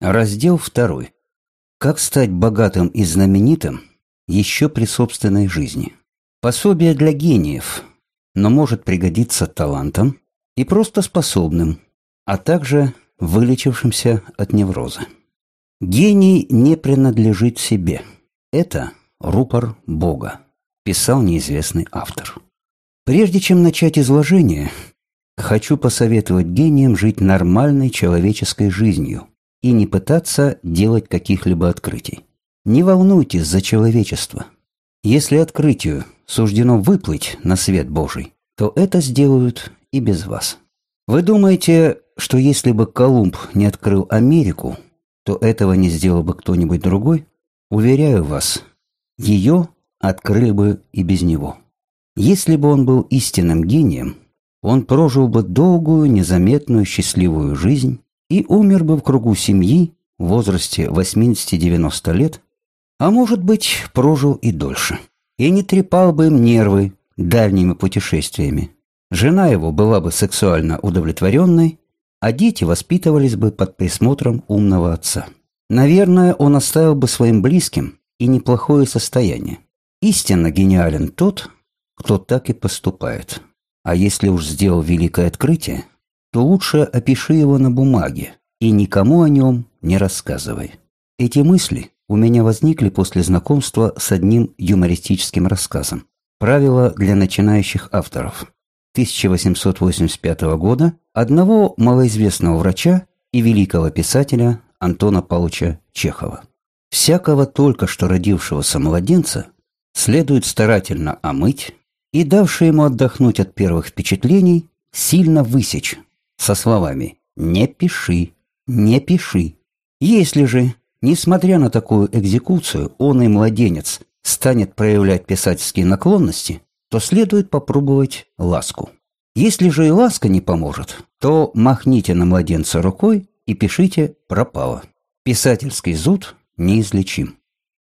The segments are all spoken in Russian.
Раздел второй. Как стать богатым и знаменитым еще при собственной жизни. Пособие для гениев, но может пригодиться талантам и просто способным, а также вылечившимся от невроза. Гений не принадлежит себе. Это рупор Бога, писал неизвестный автор. Прежде чем начать изложение, хочу посоветовать гениям жить нормальной человеческой жизнью и не пытаться делать каких-либо открытий. Не волнуйтесь за человечество. Если открытию суждено выплыть на свет Божий, то это сделают и без вас. Вы думаете, что если бы Колумб не открыл Америку, то этого не сделал бы кто-нибудь другой? Уверяю вас, ее открыли бы и без него. Если бы он был истинным гением, он прожил бы долгую, незаметную, счастливую жизнь и умер бы в кругу семьи в возрасте 80-90 лет, а может быть, прожил и дольше, и не трепал бы им нервы дальними путешествиями. Жена его была бы сексуально удовлетворенной, а дети воспитывались бы под присмотром умного отца. Наверное, он оставил бы своим близким и неплохое состояние. Истинно гениален тот, кто так и поступает. А если уж сделал великое открытие, то лучше опиши его на бумаге и никому о нем не рассказывай. Эти мысли у меня возникли после знакомства с одним юмористическим рассказом. Правила для начинающих авторов. 1885 года одного малоизвестного врача и великого писателя Антона Павловича Чехова. Всякого только что родившегося младенца следует старательно омыть и, давший ему отдохнуть от первых впечатлений, сильно высечь со словами «не пиши, не пиши». Если же, несмотря на такую экзекуцию, он и младенец станет проявлять писательские наклонности, то следует попробовать ласку. Если же и ласка не поможет, то махните на младенца рукой и пишите «пропало». Писательский зуд неизлечим.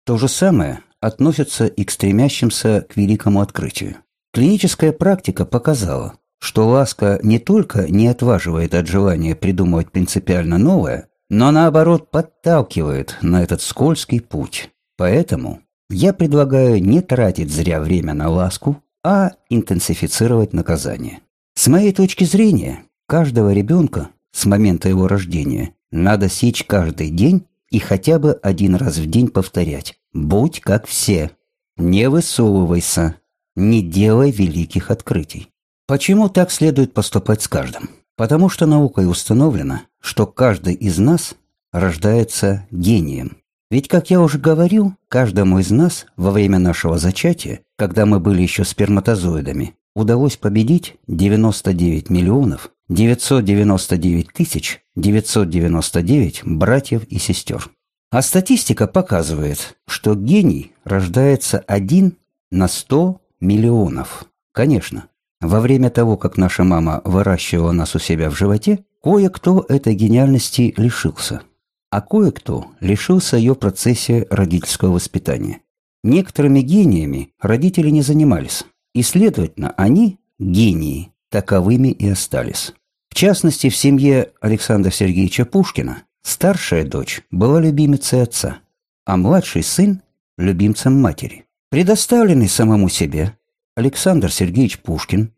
То же самое относится и к стремящимся к великому открытию. Клиническая практика показала, что ласка не только не отваживает от желания придумывать принципиально новое, но наоборот подталкивает на этот скользкий путь. Поэтому я предлагаю не тратить зря время на ласку, а интенсифицировать наказание. С моей точки зрения, каждого ребенка с момента его рождения надо сечь каждый день и хотя бы один раз в день повторять «Будь как все, не высовывайся, не делай великих открытий». Почему так следует поступать с каждым? Потому что наукой установлено, что каждый из нас рождается гением. Ведь, как я уже говорил, каждому из нас во время нашего зачатия, когда мы были еще сперматозоидами, удалось победить 99 миллионов 999 тысяч 999 братьев и сестер. А статистика показывает, что гений рождается один на 100 миллионов. Конечно, во время того, как наша мама выращивала нас у себя в животе, кое-кто этой гениальности лишился, а кое-кто лишился ее в процессе родительского воспитания. Некоторыми гениями родители не занимались, и, следовательно, они, гении, таковыми и остались. В частности, в семье Александра Сергеевича Пушкина старшая дочь была любимицей отца, а младший сын – любимцем матери. Предоставленный самому себе, Александр Сергеевич Пушкин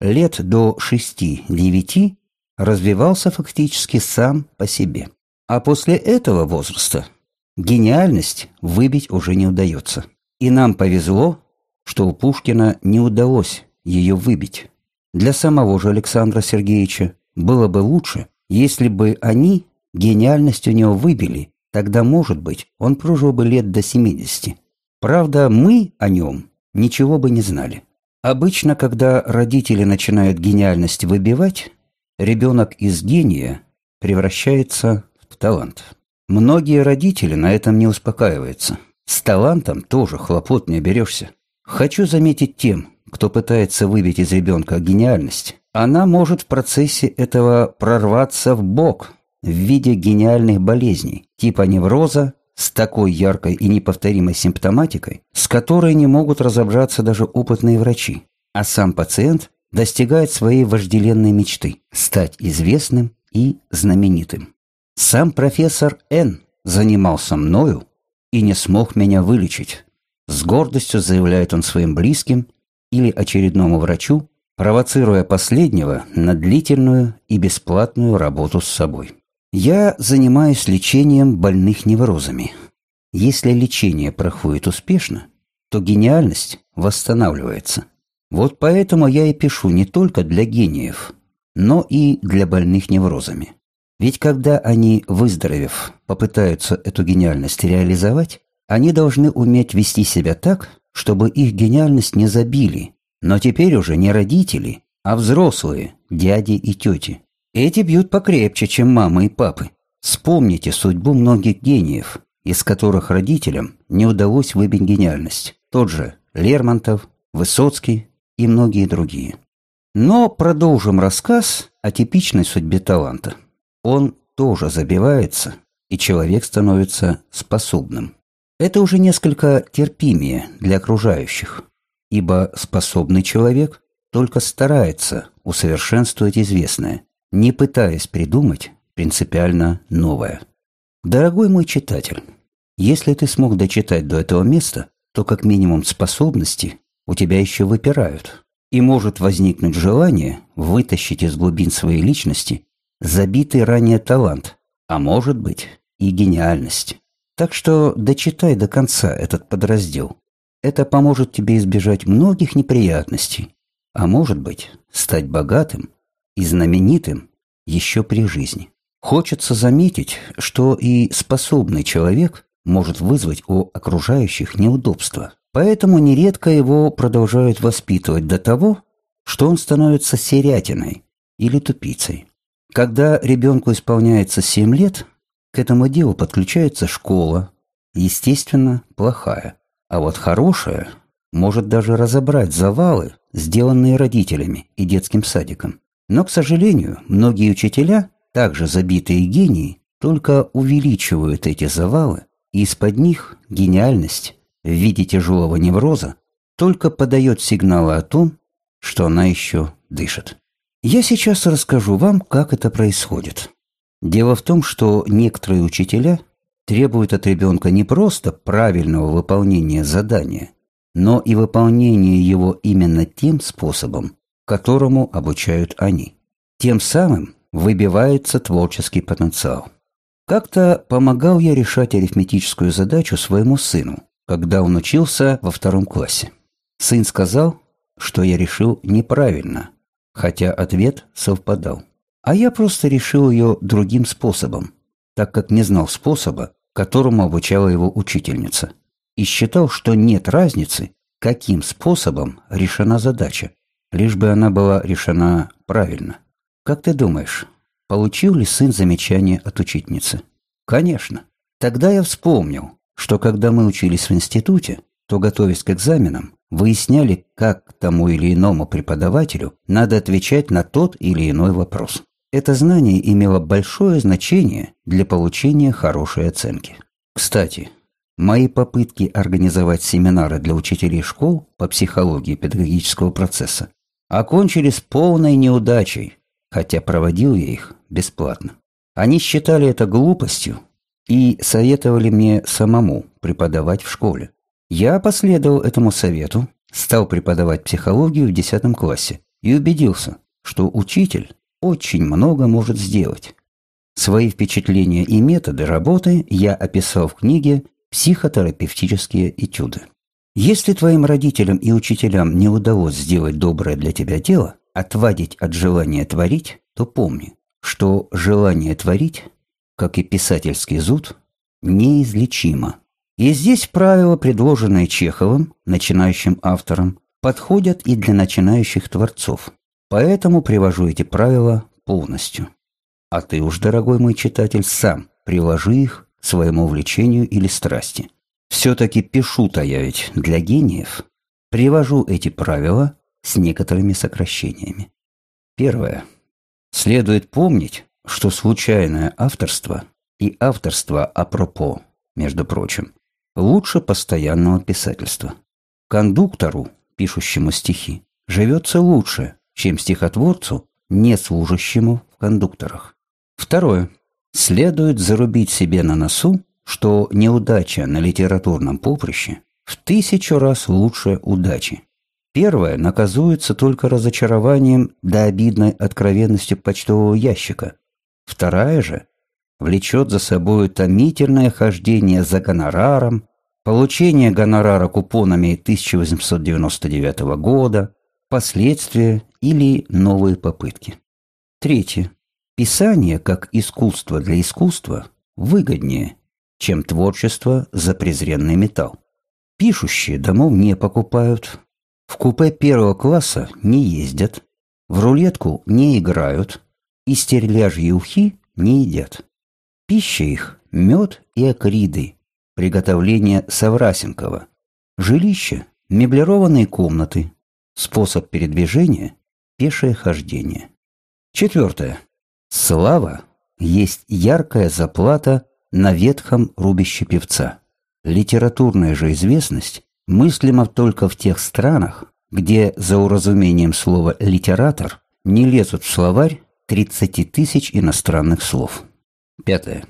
лет до шести-девяти развивался фактически сам по себе. А после этого возраста гениальность выбить уже не удается. И нам повезло, что у Пушкина не удалось ее выбить. Для самого же Александра Сергеевича было бы лучше, если бы они гениальность у него выбили, тогда, может быть, он прожил бы лет до 70. Правда, мы о нем ничего бы не знали. Обычно, когда родители начинают гениальность выбивать, ребенок из гения превращается в талант. Многие родители на этом не успокаиваются. С талантом тоже хлопот не берешься. Хочу заметить тем, кто пытается выбить из ребенка гениальность, она может в процессе этого прорваться в бок в виде гениальных болезней, типа невроза, с такой яркой и неповторимой симптоматикой, с которой не могут разобраться даже опытные врачи, а сам пациент достигает своей вожделенной мечты – стать известным и знаменитым. Сам профессор Н. занимался мною и не смог меня вылечить. С гордостью заявляет он своим близким или очередному врачу, провоцируя последнего на длительную и бесплатную работу с собой. Я занимаюсь лечением больных неврозами. Если лечение проходит успешно, то гениальность восстанавливается. Вот поэтому я и пишу не только для гениев, но и для больных неврозами. Ведь когда они, выздоровев, попытаются эту гениальность реализовать, они должны уметь вести себя так, чтобы их гениальность не забили, но теперь уже не родители, а взрослые, дяди и тети. Эти бьют покрепче, чем мамы и папы. Вспомните судьбу многих гениев, из которых родителям не удалось выбить гениальность. Тот же Лермонтов, Высоцкий и многие другие. Но продолжим рассказ о типичной судьбе таланта. Он тоже забивается, и человек становится способным. Это уже несколько терпимее для окружающих, ибо способный человек только старается усовершенствовать известное, не пытаясь придумать принципиально новое. Дорогой мой читатель, если ты смог дочитать до этого места, то как минимум способности у тебя еще выпирают, и может возникнуть желание вытащить из глубин своей личности забитый ранее талант, а может быть и гениальность. Так что дочитай до конца этот подраздел. Это поможет тебе избежать многих неприятностей, а может быть стать богатым и знаменитым еще при жизни. Хочется заметить, что и способный человек может вызвать у окружающих неудобства. Поэтому нередко его продолжают воспитывать до того, что он становится серятиной или тупицей. Когда ребенку исполняется 7 лет, к этому делу подключается школа, естественно, плохая. А вот хорошая может даже разобрать завалы, сделанные родителями и детским садиком. Но, к сожалению, многие учителя, также забитые гении, только увеличивают эти завалы, и из-под них гениальность в виде тяжелого невроза только подает сигналы о том, что она еще дышит. Я сейчас расскажу вам, как это происходит. Дело в том, что некоторые учителя требуют от ребенка не просто правильного выполнения задания, но и выполнения его именно тем способом, которому обучают они. Тем самым выбивается творческий потенциал. Как-то помогал я решать арифметическую задачу своему сыну, когда он учился во втором классе. Сын сказал, что я решил неправильно, хотя ответ совпадал. А я просто решил ее другим способом, так как не знал способа, которому обучала его учительница, и считал, что нет разницы, каким способом решена задача, лишь бы она была решена правильно. Как ты думаешь, получил ли сын замечание от учительницы? Конечно. Тогда я вспомнил, что когда мы учились в институте, то, готовясь к экзаменам, выясняли, как тому или иному преподавателю надо отвечать на тот или иной вопрос. Это знание имело большое значение для получения хорошей оценки. Кстати, мои попытки организовать семинары для учителей школ по психологии педагогического процесса окончились полной неудачей, хотя проводил я их бесплатно. Они считали это глупостью и советовали мне самому преподавать в школе. Я последовал этому совету, стал преподавать психологию в 10 классе и убедился, что учитель очень много может сделать. Свои впечатления и методы работы я описал в книге «Психотерапевтические этюды». Если твоим родителям и учителям не удалось сделать доброе для тебя дело, отвадить от желания творить, то помни, что желание творить, как и писательский зуд, неизлечимо. И здесь правила, предложенные Чеховым, начинающим автором, подходят и для начинающих творцов. Поэтому привожу эти правила полностью. А ты уж, дорогой мой читатель, сам приложи их своему увлечению или страсти. Все-таки пишу-то я ведь для гениев. Привожу эти правила с некоторыми сокращениями. Первое. Следует помнить, что случайное авторство и авторство апропо, между прочим, лучше постоянного писательства. Кондуктору, пишущему стихи, живется лучше, чем стихотворцу, не служащему в кондукторах. Второе. следует зарубить себе на носу, что неудача на литературном поприще в тысячу раз лучше удачи. Первое наказуется только разочарованием до обидной откровенностью почтового ящика. Вторая же влечет за собой томительное хождение за гонораром, получение гонорара купонами 1899 года, последствия или новые попытки. Третье. Писание как искусство для искусства выгоднее, чем творчество за презренный металл. Пишущие домов не покупают, в купе первого класса не ездят, в рулетку не играют и стерляжьи ухи не едят. Пища их – мед и акриды, приготовление Саврасенкова, жилище – меблированные комнаты, способ передвижения – пешее хождение. Четвертое. Слава есть яркая заплата на ветхом рубище певца. Литературная же известность мыслима только в тех странах, где за уразумением слова «литератор» не лезут в словарь 30 тысяч иностранных слов. Пятое.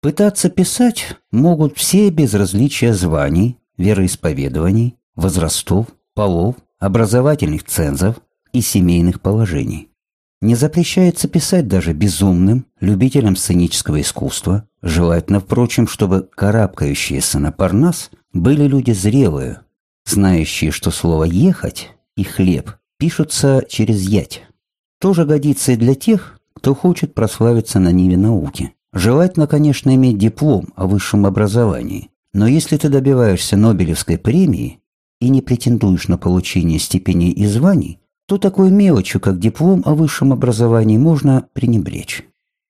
Пытаться писать могут все без различия званий, вероисповедований, возрастов, полов, образовательных цензов и семейных положений. Не запрещается писать даже безумным, любителям сценического искусства. Желательно, впрочем, чтобы карабкающиеся на парнас были люди зрелые, знающие, что слово «ехать» и «хлеб» пишутся через «ять». Тоже годится и для тех, кто хочет прославиться на ниве науки. Желательно, конечно, иметь диплом о высшем образовании, но если ты добиваешься Нобелевской премии и не претендуешь на получение степеней и званий, то такой мелочью, как диплом о высшем образовании, можно пренебречь.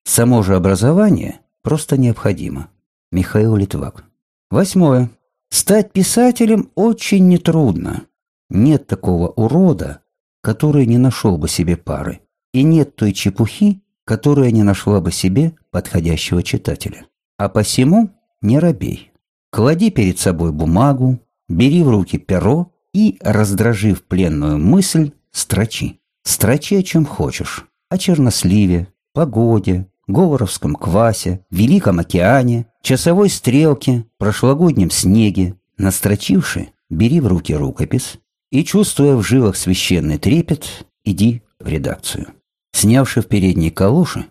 Само же образование просто необходимо. Михаил Литвак. Восьмое. Стать писателем очень нетрудно. Нет такого урода, который не нашел бы себе пары. И нет той чепухи, которая не нашла бы себе подходящего читателя. А посему не робей. Клади перед собой бумагу, бери в руки перо и, раздражив пленную мысль, Строчи. Строчи о чем хочешь. О черносливе, погоде, говоровском квасе, великом океане, часовой стрелке, прошлогоднем снеге. Настрочивши, бери в руки рукопись и, чувствуя в жилах священный трепет, иди в редакцию. Снявши в передней калоши,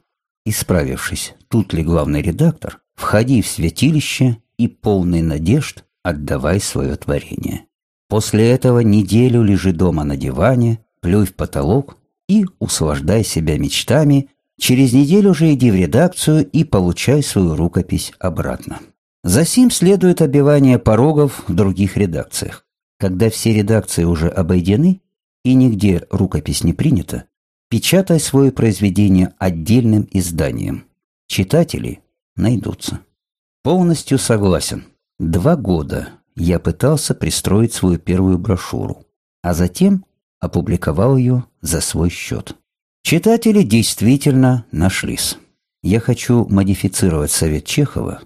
исправившись, тут ли главный редактор, входи в святилище и полный надежд отдавай свое творение. После этого неделю лежи дома на диване, плюй в потолок и услаждай себя мечтами, через неделю же иди в редакцию и получай свою рукопись обратно. За сим следует обивание порогов в других редакциях. Когда все редакции уже обойдены и нигде рукопись не принята, печатай свое произведение отдельным изданием. Читатели найдутся. Полностью согласен. Два года я пытался пристроить свою первую брошюру, а затем опубликовал ее за свой счет. Читатели действительно нашлись. Я хочу модифицировать совет Чехова.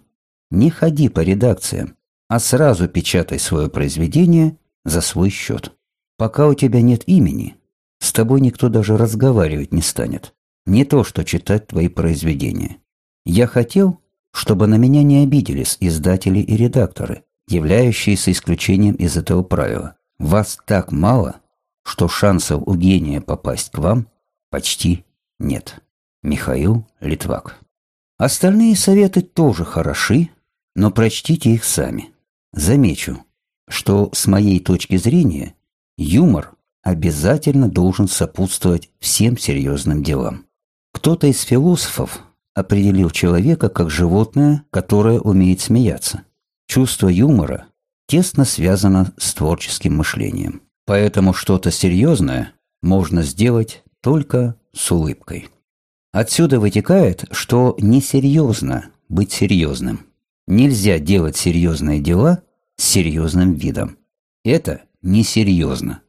Не ходи по редакциям, а сразу печатай свое произведение за свой счет. Пока у тебя нет имени, с тобой никто даже разговаривать не станет. Не то, что читать твои произведения. Я хотел, чтобы на меня не обиделись издатели и редакторы, являющиеся исключением из этого правила. Вас так мало, что шансов у гения попасть к вам почти нет. Михаил Литвак. Остальные советы тоже хороши, но прочтите их сами. Замечу, что с моей точки зрения юмор обязательно должен сопутствовать всем серьезным делам. Кто-то из философов определил человека как животное, которое умеет смеяться. Чувство юмора тесно связано с творческим мышлением. Поэтому что-то серьезное можно сделать только с улыбкой. Отсюда вытекает, что несерьезно быть серьезным. Нельзя делать серьезные дела с серьезным видом. Это несерьезно.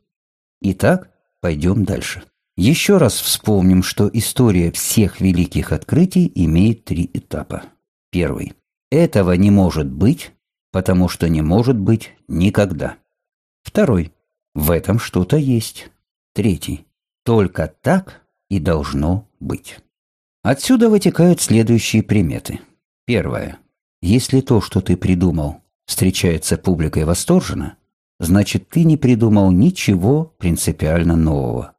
Итак, пойдем дальше. Еще раз вспомним, что история всех великих открытий имеет три этапа. Первый. Этого не может быть, потому что не может быть никогда. Второй. В этом что-то есть. Третий. Только так и должно быть. Отсюда вытекают следующие приметы. Первое. Если то, что ты придумал, встречается публикой восторженно, значит, ты не придумал ничего принципиально нового.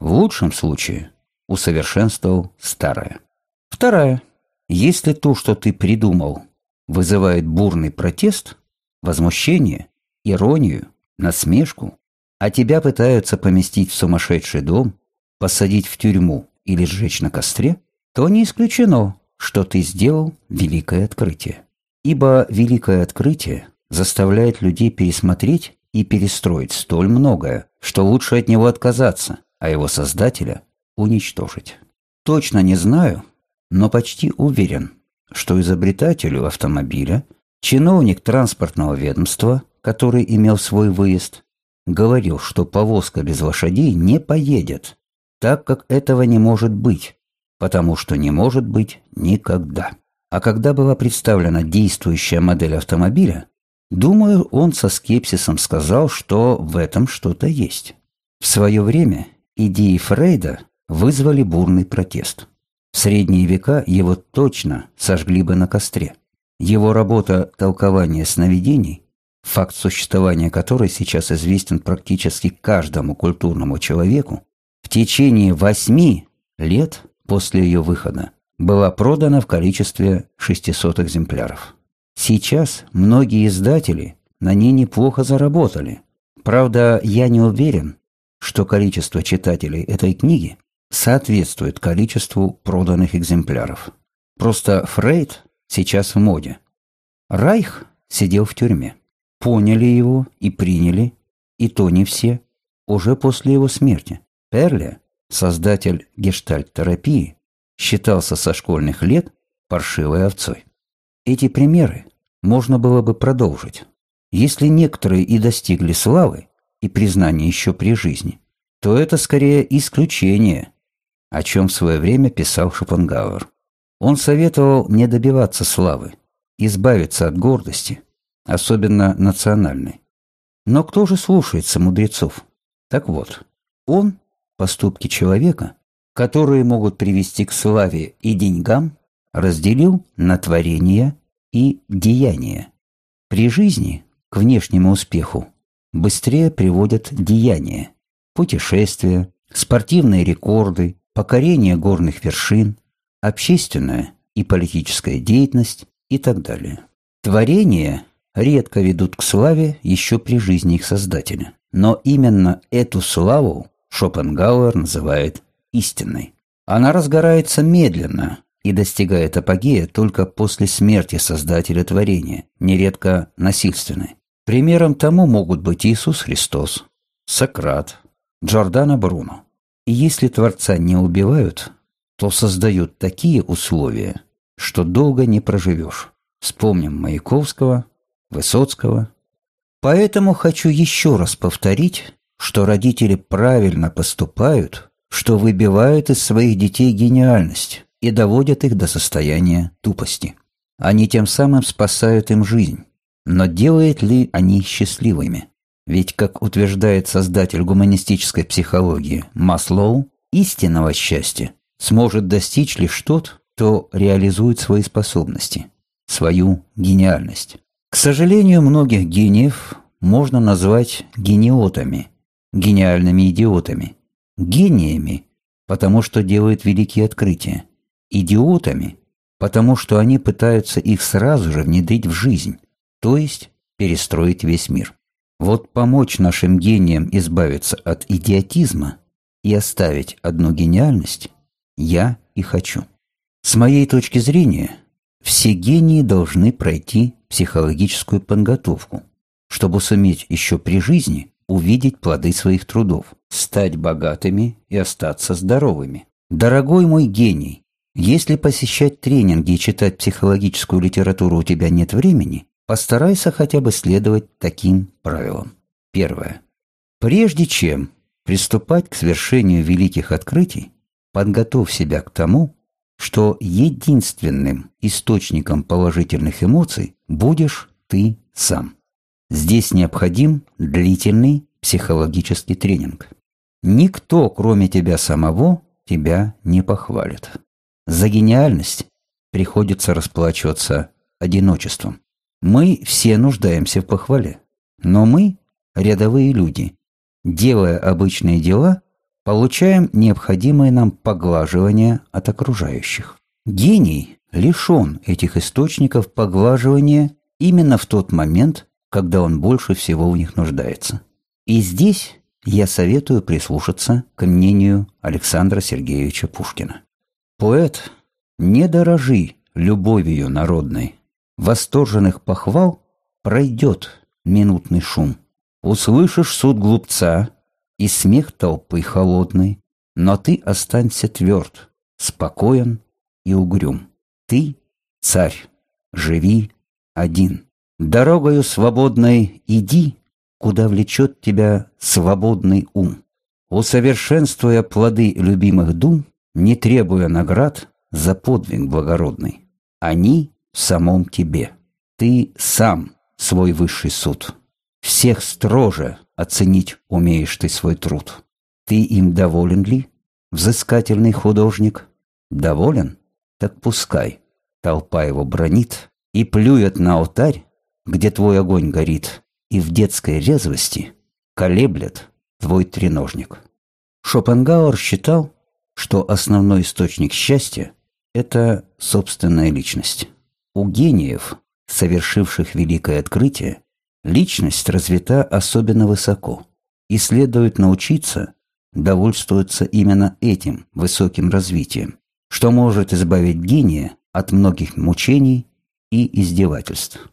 В лучшем случае усовершенствовал старое. Второе. Если то, что ты придумал, вызывает бурный протест, возмущение, иронию, насмешку, а тебя пытаются поместить в сумасшедший дом, посадить в тюрьму или сжечь на костре, то не исключено, что ты сделал великое открытие. Ибо великое открытие заставляет людей пересмотреть и перестроить столь многое, что лучше от него отказаться, а его создателя уничтожить. Точно не знаю, но почти уверен, что изобретателю автомобиля, чиновник транспортного ведомства, который имел свой выезд, говорил, что повозка без лошадей не поедет, так как этого не может быть, потому что не может быть никогда. А когда была представлена действующая модель автомобиля, думаю, он со скепсисом сказал, что в этом что-то есть. В свое время идеи Фрейда вызвали бурный протест. В средние века его точно сожгли бы на костре. Его работа «Толкование сновидений», факт существования которой сейчас известен практически каждому культурному человеку, в течение восьми лет после ее выхода была продана в количестве 600 экземпляров. Сейчас многие издатели на ней неплохо заработали. Правда, я не уверен, что количество читателей этой книги соответствует количеству проданных экземпляров. Просто Фрейд сейчас в моде. Райх сидел в тюрьме. Поняли его и приняли, и то не все, уже после его смерти. Перле, создатель гештальт-терапии, считался со школьных лет паршивой овцой. Эти примеры можно было бы продолжить. Если некоторые и достигли славы и признания еще при жизни, то это скорее исключение, о чем в свое время писал Шопенгауэр. Он советовал не добиваться славы, избавиться от гордости, особенно национальной. Но кто же слушается мудрецов? Так вот, он, поступки человека, которые могут привести к славе и деньгам, разделил на творение и деяние. При жизни к внешнему успеху быстрее приводят деяния, путешествия, спортивные рекорды, покорение горных вершин, общественная и политическая деятельность и так далее. Творения редко ведут к славе еще при жизни их создателя. Но именно эту славу Шопенгауэр называет истинной. Она разгорается медленно и достигает апогея только после смерти создателя творения, нередко насильственной. Примером тому могут быть Иисус Христос, Сократ, Джордано Бруно. И если Творца не убивают, то создают такие условия, что долго не проживешь. Вспомним Маяковского, Высоцкого. Поэтому хочу еще раз повторить, что родители правильно поступают, что выбивают из своих детей гениальность и доводят их до состояния тупости. Они тем самым спасают им жизнь. Но делают ли они счастливыми? Ведь, как утверждает создатель гуманистической психологии Маслоу, истинного счастья сможет достичь лишь тот, кто реализует свои способности, свою гениальность. К сожалению, многих гениев можно назвать гениотами, гениальными идиотами, гениями, потому что делают великие открытия, идиотами, потому что они пытаются их сразу же внедрить в жизнь, то есть перестроить весь мир. Вот помочь нашим гениям избавиться от идиотизма и оставить одну гениальность я и хочу. С моей точки зрения, все гении должны пройти психологическую подготовку, чтобы суметь еще при жизни увидеть плоды своих трудов, стать богатыми и остаться здоровыми. Дорогой мой гений, если посещать тренинги и читать психологическую литературу у тебя нет времени, Постарайся хотя бы следовать таким правилам. Первое. Прежде чем приступать к совершению великих открытий, подготовь себя к тому, что единственным источником положительных эмоций будешь ты сам. Здесь необходим длительный психологический тренинг. Никто, кроме тебя самого, тебя не похвалит. За гениальность приходится расплачиваться одиночеством. Мы все нуждаемся в похвале. Но мы, рядовые люди, делая обычные дела, получаем необходимое нам поглаживание от окружающих. Гений лишен этих источников поглаживания именно в тот момент, когда он больше всего в них нуждается. И здесь я советую прислушаться к мнению Александра Сергеевича Пушкина. Поэт, не дорожи любовью народной, восторженных похвал пройдет минутный шум. Услышишь суд глупца и смех толпы холодный, но ты останься тверд, спокоен и угрюм. Ты царь, живи один. Дорогою свободной иди, куда влечет тебя свободный ум. Усовершенствуя плоды любимых дум, не требуя наград за подвиг благородный. Они в самом тебе. Ты сам свой высший суд. Всех строже оценить умеешь ты свой труд. Ты им доволен ли, взыскательный художник? Доволен? Так пускай. Толпа его бронит и плюет на алтарь, где твой огонь горит, и в детской резвости колеблет твой треножник. Шопенгауэр считал, что основной источник счастья – это собственная личность. У гениев, совершивших великое открытие, личность развита особенно высоко, и следует научиться довольствоваться именно этим высоким развитием, что может избавить гения от многих мучений и издевательств.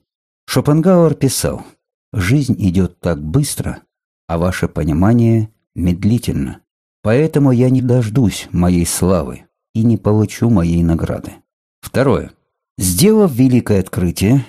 Шопенгауэр писал, «Жизнь идет так быстро, а ваше понимание медлительно. Поэтому я не дождусь моей славы и не получу моей награды». Второе. Сделав великое открытие,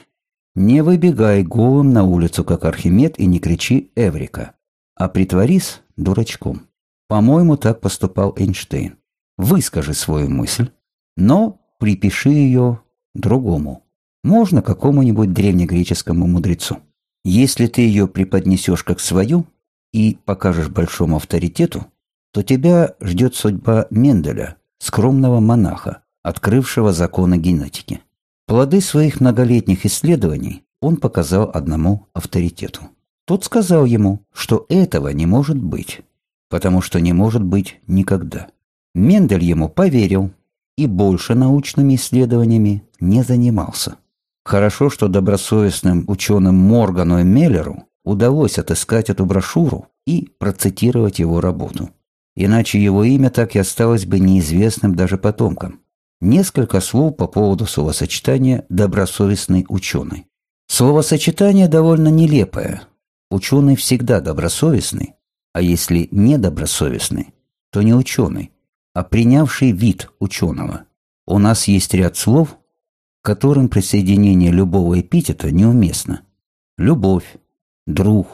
не выбегай голым на улицу, как Архимед, и не кричи «Эврика», а притворись дурачком. По-моему, так поступал Эйнштейн. Выскажи свою мысль, но припиши ее другому. Можно какому-нибудь древнегреческому мудрецу. Если ты ее преподнесешь как свою и покажешь большому авторитету, то тебя ждет судьба Менделя, скромного монаха, открывшего законы генетики. Плоды своих многолетних исследований он показал одному авторитету. Тот сказал ему, что этого не может быть, потому что не может быть никогда. Мендель ему поверил и больше научными исследованиями не занимался. Хорошо, что добросовестным ученым Моргану и Меллеру удалось отыскать эту брошюру и процитировать его работу. Иначе его имя так и осталось бы неизвестным даже потомкам. Несколько слов по поводу словосочетания «добросовестный ученый». Словосочетание довольно нелепое. Ученый всегда добросовестный, а если недобросовестный, то не ученый, а принявший вид ученого. У нас есть ряд слов, которым присоединение любого эпитета неуместно. Любовь, друг,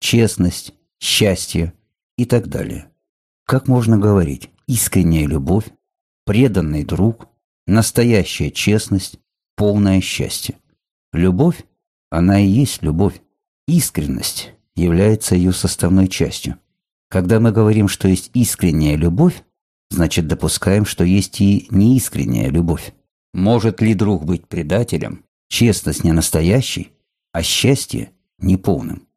честность, счастье и так далее. Как можно говорить искренняя любовь, преданный друг, настоящая честность, полное счастье. Любовь, она и есть любовь. Искренность является ее составной частью. Когда мы говорим, что есть искренняя любовь, значит допускаем, что есть и неискренняя любовь. Может ли друг быть предателем, честность не настоящей, а счастье неполным?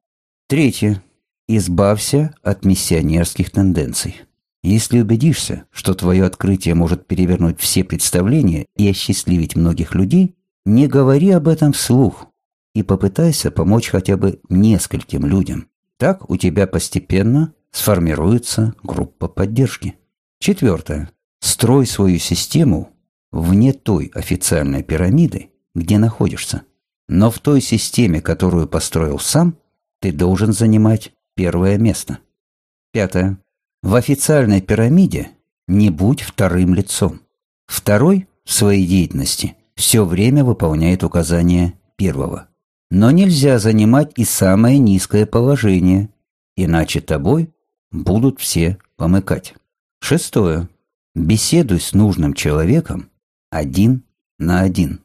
Третье. Избавься от миссионерских тенденций. Если убедишься, что твое открытие может перевернуть все представления и осчастливить многих людей, не говори об этом вслух и попытайся помочь хотя бы нескольким людям. Так у тебя постепенно сформируется группа поддержки. Четвертое. Строй свою систему вне той официальной пирамиды, где находишься. Но в той системе, которую построил сам, ты должен занимать первое место. Пятое. В официальной пирамиде не будь вторым лицом. Второй в своей деятельности все время выполняет указания первого. Но нельзя занимать и самое низкое положение, иначе тобой будут все помыкать. Шестое. Беседуй с нужным человеком один на один.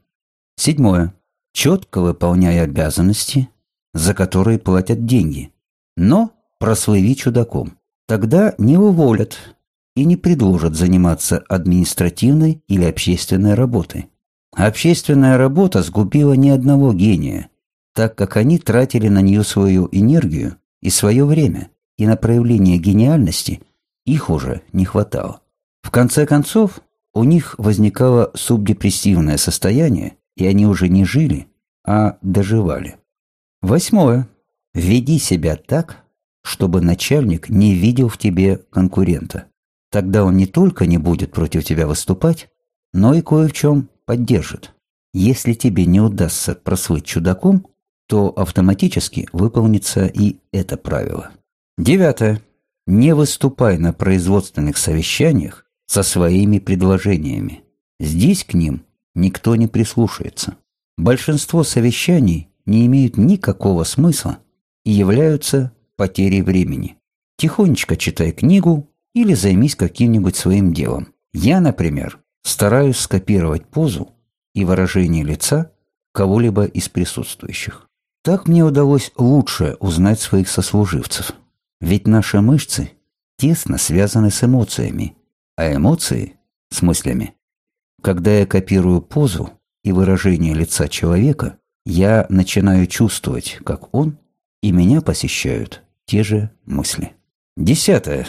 Седьмое. Четко выполняй обязанности, за которые платят деньги, но прослыви чудаком. Тогда не уволят, и не предложат заниматься административной или общественной работой. Общественная работа сгубила ни одного гения, так как они тратили на нее свою энергию и свое время, и на проявление гениальности их уже не хватало. В конце концов, у них возникало субдепрессивное состояние, и они уже не жили, а доживали. Восьмое. Веди себя так, чтобы начальник не видел в тебе конкурента. Тогда он не только не будет против тебя выступать, но и кое в чем поддержит. Если тебе не удастся прослыть чудаком, то автоматически выполнится и это правило. Девятое. Не выступай на производственных совещаниях со своими предложениями. Здесь к ним никто не прислушается. Большинство совещаний не имеют никакого смысла и являются потерей времени. Тихонечко читай книгу или займись каким-нибудь своим делом. Я, например, стараюсь скопировать позу и выражение лица кого-либо из присутствующих. Так мне удалось лучше узнать своих сослуживцев. Ведь наши мышцы тесно связаны с эмоциями, а эмоции – с мыслями. Когда я копирую позу и выражение лица человека, я начинаю чувствовать, как он, и меня посещают те же мысли. Десятое.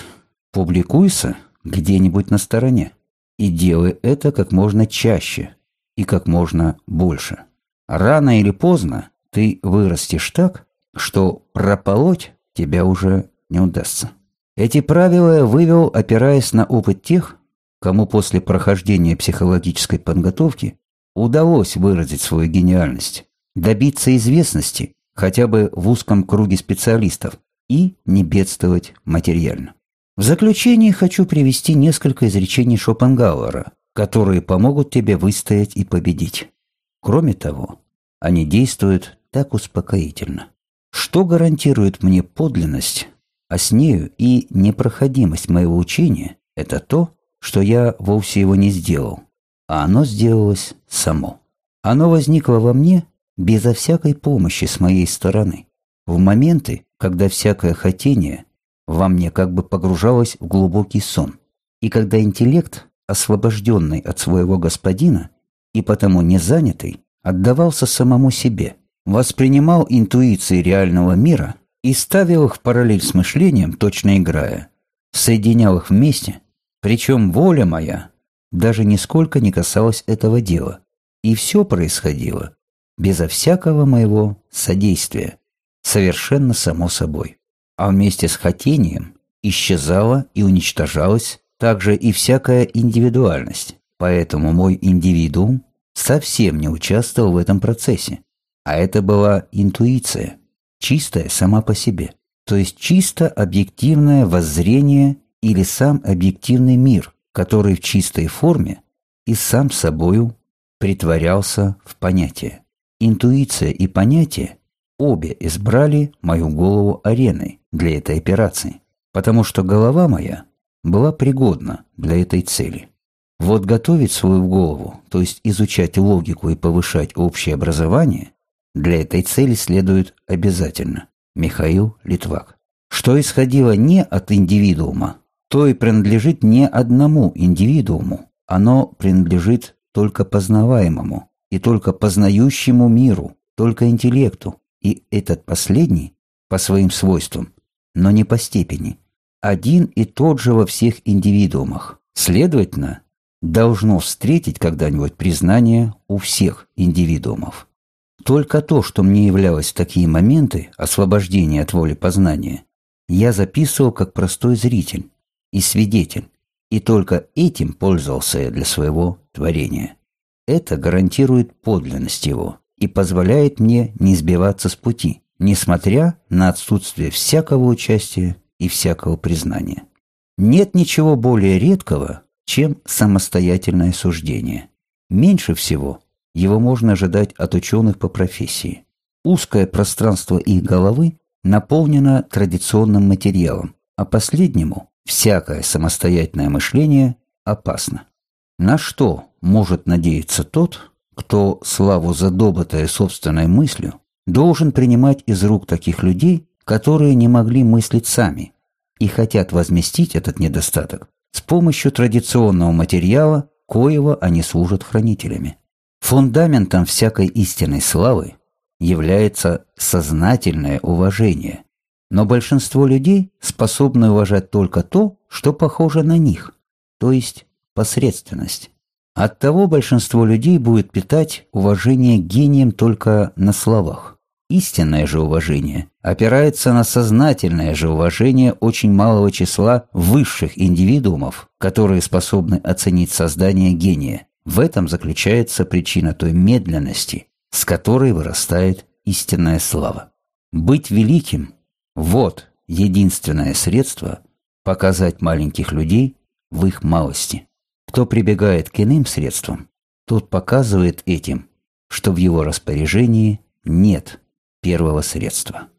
Публикуйся где-нибудь на стороне. И делай это как можно чаще и как можно больше. Рано или поздно ты вырастешь так, что прополоть тебя уже не удастся. Эти правила я вывел, опираясь на опыт тех, кому после прохождения психологической подготовки удалось выразить свою гениальность, добиться известности хотя бы в узком круге специалистов и не бедствовать материально. В заключение хочу привести несколько изречений Шопенгауэра, которые помогут тебе выстоять и победить. Кроме того, они действуют так успокоительно. Что гарантирует мне подлинность, а с нею и непроходимость моего учения, это то, что я вовсе его не сделал, а оно сделалось само. Оно возникло во мне безо всякой помощи с моей стороны, в моменты, когда всякое хотение во мне как бы погружалось в глубокий сон, и когда интеллект, освобожденный от своего господина и потому не занятый, отдавался самому себе, воспринимал интуиции реального мира и ставил их в параллель с мышлением, точно играя, соединял их вместе, причем воля моя даже нисколько не касалась этого дела, и все происходило безо всякого моего содействия, совершенно само собой. А вместе с хотением исчезала и уничтожалась также и всякая индивидуальность, поэтому мой индивидуум совсем не участвовал в этом процессе. А это была интуиция, чистая сама по себе, то есть чисто объективное воззрение или сам объективный мир, который в чистой форме и сам собою притворялся в понятие. Интуиция и понятие обе избрали мою голову ареной для этой операции, потому что голова моя была пригодна для этой цели. Вот готовить свою голову, то есть изучать логику и повышать общее образование, для этой цели следует обязательно. Михаил Литвак. Что исходило не от индивидуума, то и принадлежит не одному индивидууму, оно принадлежит только познаваемому и только познающему миру, только интеллекту, и этот последний по своим свойствам, но не по степени, один и тот же во всех индивидуумах. Следовательно, должно встретить когда-нибудь признание у всех индивидуумов. Только то, что мне являлось в такие моменты освобождения от воли познания, я записывал как простой зритель и свидетель, и только этим пользовался я для своего творения. Это гарантирует подлинность его и позволяет мне не сбиваться с пути, несмотря на отсутствие всякого участия и всякого признания. Нет ничего более редкого, чем самостоятельное суждение. Меньше всего его можно ожидать от ученых по профессии. Узкое пространство их головы наполнено традиционным материалом, а последнему всякое самостоятельное мышление опасно. На что может надеяться тот, кто славу задобытая собственной мыслью должен принимать из рук таких людей, которые не могли мыслить сами и хотят возместить этот недостаток с помощью традиционного материала, коего они служат хранителями. Фундаментом всякой истинной славы является сознательное уважение, но большинство людей способны уважать только то, что похоже на них, то есть посредственность. Оттого большинство людей будет питать уважение гением только на словах. Истинное же уважение опирается на сознательное же уважение очень малого числа высших индивидуумов, которые способны оценить создание гения. В этом заключается причина той медленности, с которой вырастает истинная слава. Быть великим – вот единственное средство показать маленьких людей в их малости. Кто прибегает к иным средствам, тот показывает этим, что в его распоряжении нет первого средства.